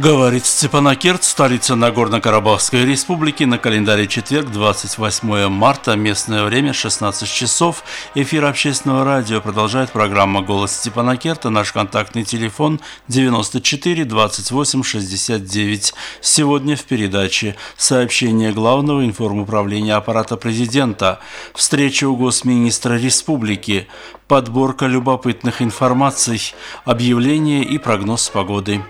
Говорит Степанакерт, столица Нагорно-Карабахской республики, на календаре четверг, 28 марта, местное время 16 часов. Эфир общественного радио продолжает программа «Голос Степанакерта». Наш контактный телефон 94 28 69. Сегодня в передаче сообщение главного информуправления аппарата президента, встреча у госминистра республики, подборка любопытных информаций, объявление и прогноз погоды.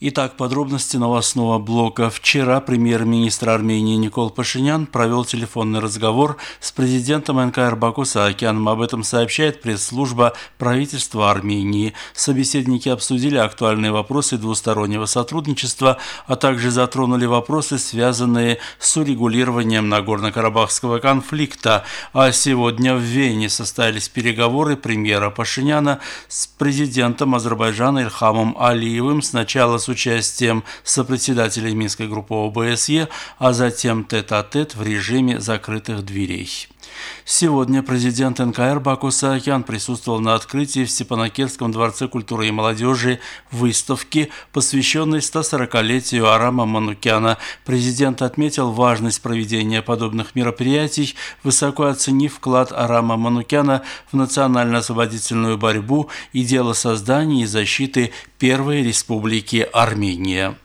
Итак, подробности новостного блока. Вчера премьер-министр Армении Никол Пашинян провел телефонный разговор с президентом НКР Баку Саакяном. Об этом сообщает пресс-служба правительства Армении. Собеседники обсудили актуальные вопросы двустороннего сотрудничества, а также затронули вопросы, связанные с урегулированием Нагорно-Карабахского конфликта. А сегодня в Вене состоялись переговоры премьера Пашиняна с президентом Азербайджана Ильхамом Алиевым. Сначала с участием сопредседателей Минской группы ОБСЕ, а затем тет-а-тет -тет в режиме закрытых дверей. Сегодня президент НКР Баку Саакян присутствовал на открытии в Степанакерском дворце культуры и молодежи выставки, посвященной 140-летию Арама Манукяна. Президент отметил важность проведения подобных мероприятий, высоко оценив вклад Арама Манукяна в национально-освободительную борьбу и дело создания и защиты Первой Республики Армения.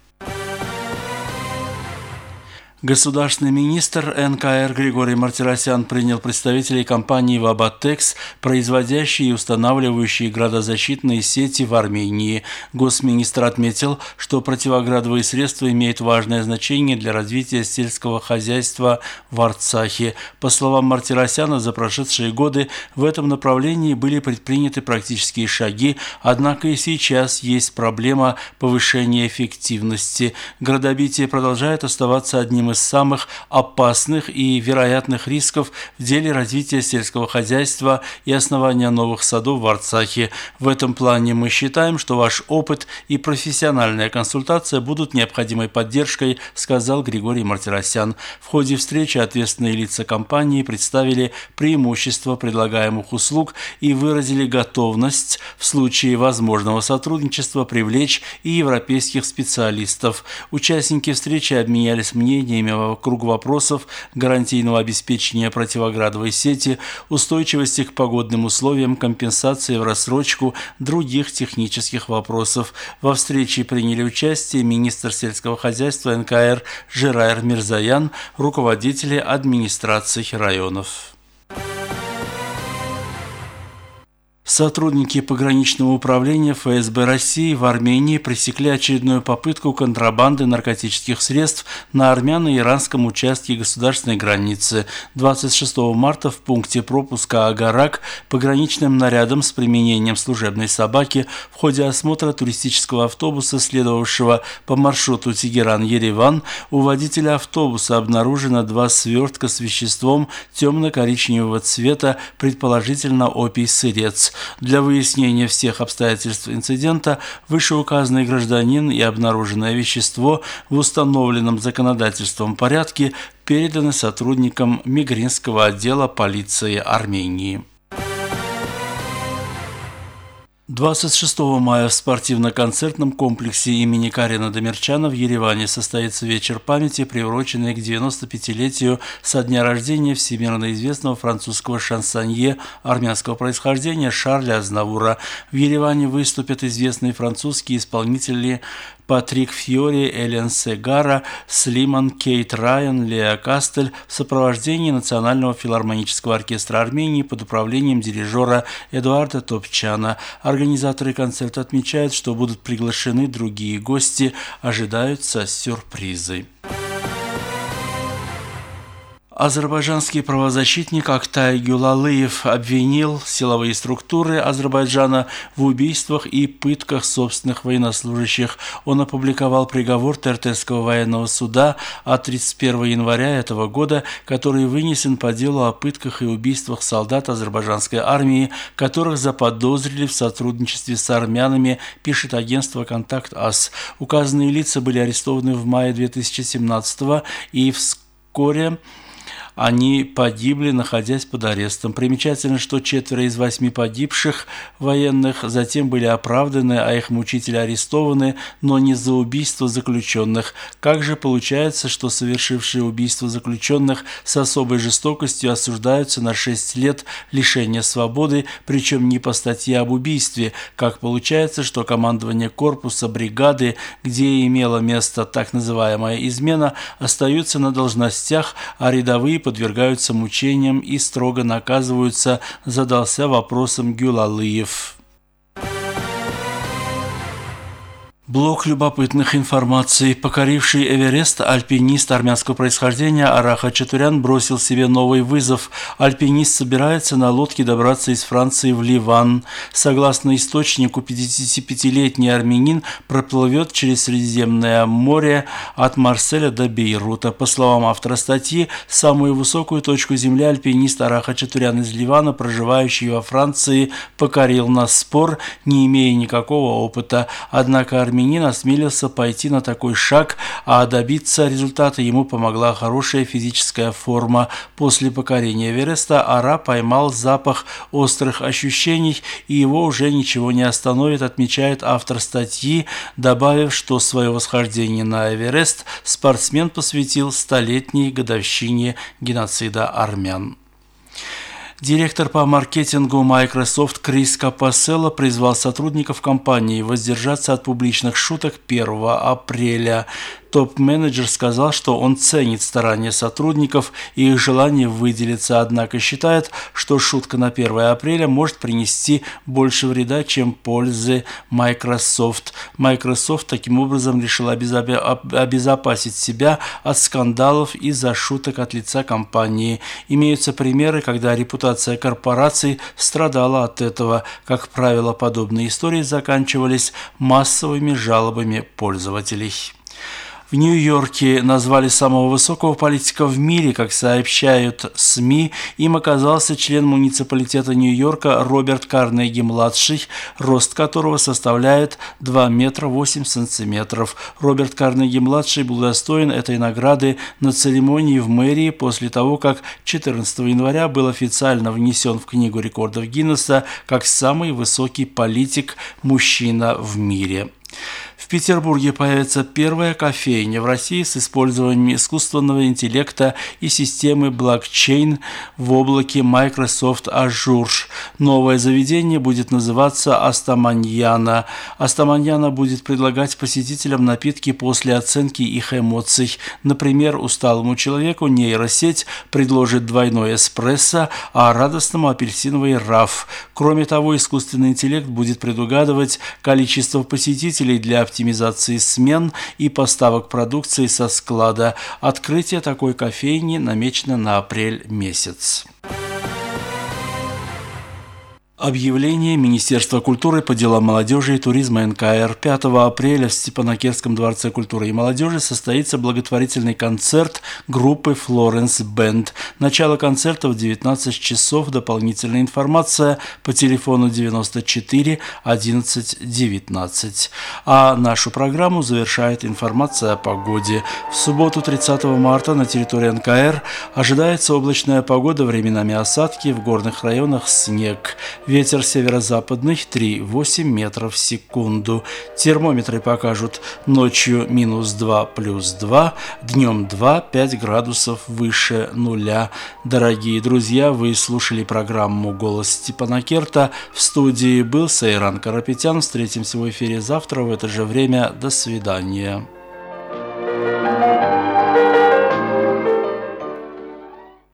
Государственный министр НКР Григорий Мартиросян принял представителей компании «Вабатекс», производящей и устанавливающей градозащитные сети в Армении. Госминистр отметил, что противоградовые средства имеют важное значение для развития сельского хозяйства в Арцахе. По словам Мартиросяна, за прошедшие годы в этом направлении были предприняты практические шаги, однако и сейчас есть проблема повышения эффективности. Градобитие продолжает оставаться одним из из самых опасных и вероятных рисков в деле развития сельского хозяйства и основания новых садов в Арцахе. В этом плане мы считаем, что ваш опыт и профессиональная консультация будут необходимой поддержкой, сказал Григорий Мартиросян. В ходе встречи ответственные лица компании представили преимущества предлагаемых услуг и выразили готовность в случае возможного сотрудничества привлечь и европейских специалистов. Участники встречи обменялись мнениями мнениями вокруг вопросов гарантийного обеспечения противоградовой сети, устойчивости к погодным условиям, компенсации в рассрочку, других технических вопросов. Во встрече приняли участие министр сельского хозяйства НКР Жирайр Мирзаян, руководители администраций районов. Сотрудники пограничного управления ФСБ России в Армении пресекли очередную попытку контрабанды наркотических средств на армяно-иранском участке государственной границы. 26 марта в пункте пропуска Агарак пограничным нарядом с применением служебной собаки в ходе осмотра туристического автобуса, следовавшего по маршруту Тегеран-Ереван, у водителя автобуса обнаружено два свертка с веществом темно-коричневого цвета, предположительно опий-сырец. Для выяснения всех обстоятельств инцидента вышеуказанный гражданин и обнаруженное вещество в установленном законодательством порядке переданы сотрудникам Мигринского отдела полиции Армении. 26 мая в спортивно-концертном комплексе имени Карина Домерчана в Ереване состоится вечер памяти, приуроченный к 95-летию со дня рождения всемирно известного французского шансонье армянского происхождения Шарля Азнавура. В Ереване выступят известные французские исполнители Патрик Фьори, Элен Сегара, Слиман Кейт Райан, Леа Кастель в сопровождении Национального филармонического оркестра Армении под управлением дирижера Эдуарда Топчана. Организаторы концерта отмечают, что будут приглашены другие гости, ожидаются сюрпризы. Азербайджанский правозащитник Актай Гюлалыев обвинил силовые структуры Азербайджана в убийствах и пытках собственных военнослужащих. Он опубликовал приговор Тертельского военного суда от 31 января этого года, который вынесен по делу о пытках и убийствах солдат азербайджанской армии, которых заподозрили в сотрудничестве с армянами, пишет агентство «Контакт АС». Указанные лица были арестованы в мае 2017 и вскоре Они погибли, находясь под арестом. Примечательно, что четверо из восьми погибших военных затем были оправданы, а их мучители арестованы, но не за убийство заключенных. Как же получается, что совершившие убийство заключенных с особой жестокостью осуждаются на 6 лет лишения свободы, причем не по статье об убийстве, как получается, что командование корпуса, бригады, где имела место так называемая измена, остаются на должностях, а рядовые подвергаются мучениям и строго наказываются, задался вопросом Гюлалыев. Блок любопытных информаций. Покоривший Эверест, альпинист армянского происхождения Араха Чатурян бросил себе новый вызов. Альпинист собирается на лодке добраться из Франции в Ливан. Согласно источнику, 55-летний армянин проплывет через Средиземное море от Марселя до Бейрута. По словам автора статьи, самую высокую точку земли альпинист Араха Чатурян из Ливана, проживающий во Франции, покорил на спор, не имея никакого опыта. Однако армянин армянин осмелился пойти на такой шаг, а добиться результата ему помогла хорошая физическая форма. После покорения Эвереста Ара поймал запах острых ощущений, и его уже ничего не остановит, отмечает автор статьи, добавив, что свое восхождение на Эверест спортсмен посвятил столетней годовщине геноцида армян. Директор по маркетингу Microsoft Крис Капаселло призвал сотрудников компании воздержаться от публичных шуток 1 апреля. Топ-менеджер сказал, что он ценит старания сотрудников и их желание выделиться, однако считает, что шутка на 1 апреля может принести больше вреда, чем пользы Microsoft. Microsoft таким образом решила обезопасить себя от скандалов из-за шуток от лица компании. Имеются примеры, когда репутация корпораций страдала от этого. Как правило, подобные истории заканчивались массовыми жалобами пользователей. В Нью-Йорке назвали самого высокого политика в мире, как сообщают СМИ. Им оказался член муниципалитета Нью-Йорка Роберт Карнеги-младший, рост которого составляет 2 метра 8 сантиметров. Роберт Карнеги-младший был достоин этой награды на церемонии в мэрии после того, как 14 января был официально внесен в Книгу рекордов Гиннесса как самый высокий политик-мужчина в мире. Петербурге появится первая кофейня в России с использованием искусственного интеллекта и системы блокчейн в облаке Microsoft Azure. Новое заведение будет называться Астаманьяна. Астаманьяна будет предлагать посетителям напитки после оценки их эмоций. Например, усталому человеку нейросеть предложит двойной эспрессо, а радостному апельсиновый раф. Кроме того, искусственный интеллект будет предугадывать количество посетителей для оптимизации смен и поставок продукции со склада. Открытие такой кофейни намечено на апрель месяц. Объявление Министерства культуры по делам молодежи и туризма НКР 5 апреля в Степанакерском дворце культуры и молодежи состоится благотворительный концерт группы Florence Band. Начало концерта в 19 часов. Дополнительная информация по телефону 94 11 19. А нашу программу завершает информация о погоде. В субботу 30 марта на территории НКР ожидается облачная погода, временами осадки, в горных районах снег. Ветер северо-западный 3,8 метров в секунду. Термометры покажут ночью минус 2 плюс 2, днем 2, 5 градусов выше нуля. Дорогие друзья, вы слушали программу «Голос Степана Керта». В студии был Сайран Карапетян. Встретимся в эфире завтра в это же время. До свидания.